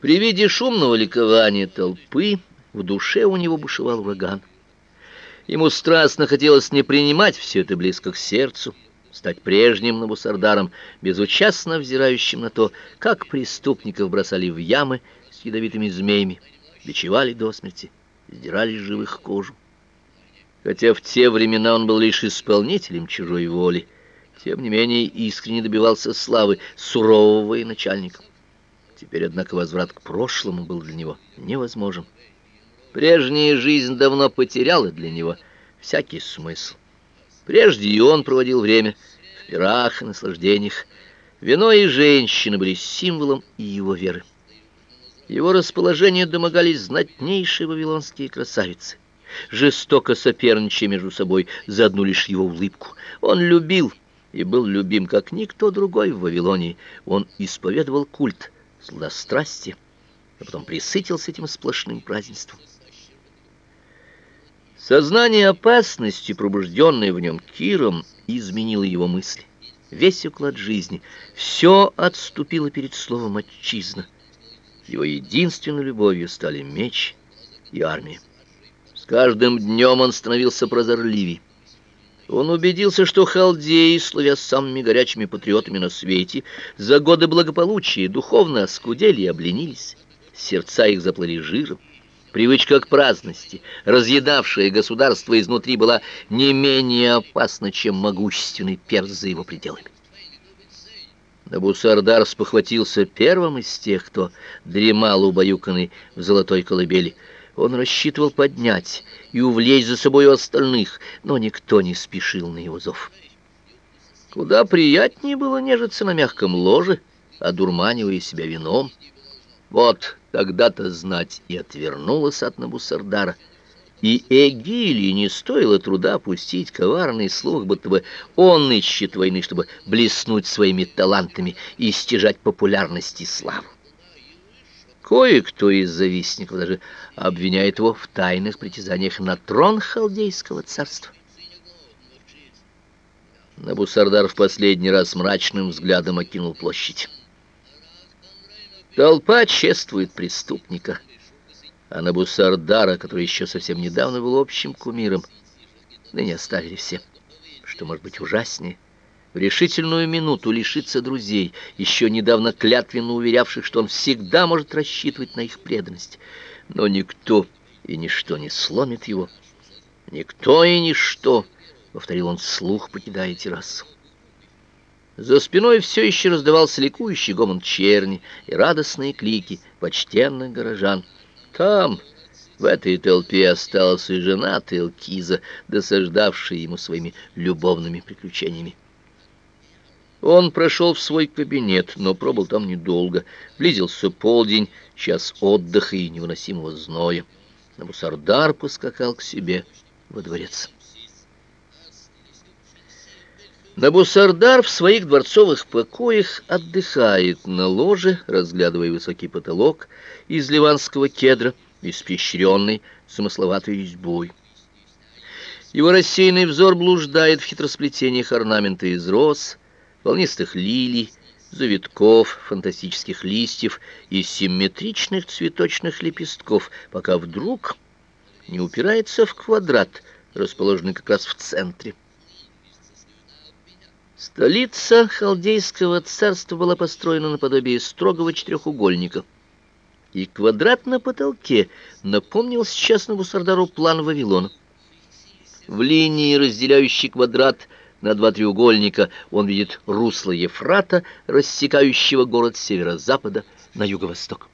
При виде шумного ликования толпы в душе у него бушевал ураган. Ему страстно хотелось не принимать все это близко к сердцу, стать прежним Набусардаром, безучастно взирающим на то, как преступников бросали в ямы с ядовитыми змеями, бичевали до смерти, сдирали с живых кожу. Хотя в те времена он был лишь исполнителем чужой воли, тем не менее искренне добивался славы сурового и начальника. Теперь, однако, возврат к прошлому был для него невозможен. Прежняя жизнь давно потеряла для него всякий смысл. Прежде и он проводил время в пирах и наслаждениях. Вино и женщины были символом и его веры. Его расположение домогались знатнейшие вавилонские красавицы, жестоко соперничая между собой за одну лишь его улыбку. Он любил и был любим, как никто другой в Вавилонии. Он исповедовал культ сладострастия, а потом присытился этим сплошным празднеством. Сознание опасности, пробужденное в нем Киром, изменило его мысли. Весь уклад жизни, все отступило перед словом «отчизна». Его единственной любовью стали меч и армия. С каждым днем он становился прозорливей. Он убедился, что халдеи, славя самыми горячими патриотами на свете, за годы благополучия духовно оскудели и обленились. Сердца их заплыли жиром. Привычка к праздности, разъедавшая государство изнутри, была не менее опасна, чем могущественный перс за его пределами. Набусардар спохватился первым из тех, кто дремал убаюканный в золотой колыбели — он рассчитывал поднять и увлечь за собой остальных, но никто не спешил на его зов. Куда приятнее было нежиться на мягком ложе, одурманивая себя вином. Вот тогда-то знать и отвернулась от Набусардара, и Эгилии не стоило труда пустить коварный слух, будто бы он ищет войны, чтобы блеснуть своими талантами и стяжать популярность и славу. Кое-кто из завистников даже обвиняет его в тайных притязаниях на трон халдейского царства. Набусардар в последний раз мрачным взглядом окинул площадь. Толпа чествует преступника, а Набусардара, который еще совсем недавно был общим кумиром, ныне оставили все, что может быть ужаснее — в решительную минуту лишиться друзей, еще недавно клятвенно уверявших, что он всегда может рассчитывать на их преданность. Но никто и ничто не сломит его. Никто и ничто, — повторил он вслух, покидая террасу. За спиной все еще раздавался ликующий гомон черни и радостные клики почтенных горожан. Там, в этой толпе, осталась и жена Телкиза, досаждавшая ему своими любовными приключениями. Он прошел в свой кабинет, но пробыл там недолго. Близился полдень, час отдыха и невыносимого зноя. Набусардар поскакал к себе во дворец. Набусардар в своих дворцовых покоях отдыхает на ложе, разглядывая высокий потолок из ливанского кедра, испещренный замысловатой резьбой. Его рассеянный взор блуждает в хитросплетениях орнамента из роз, волнистых лилий, завитков, фантастических листьев и симметричных цветочных лепестков, пока вдруг не упирается в квадрат, расположенный как раз в центре. Столица халдейского царства была построена наподобие строгого четырехугольника, и квадрат на потолке напомнил сейчас Навусардару план Вавилона. В линии, разделяющей квадрат, на два треугольника он видит русло Ефрата, рассекающего город с северо-запада на юго-восток.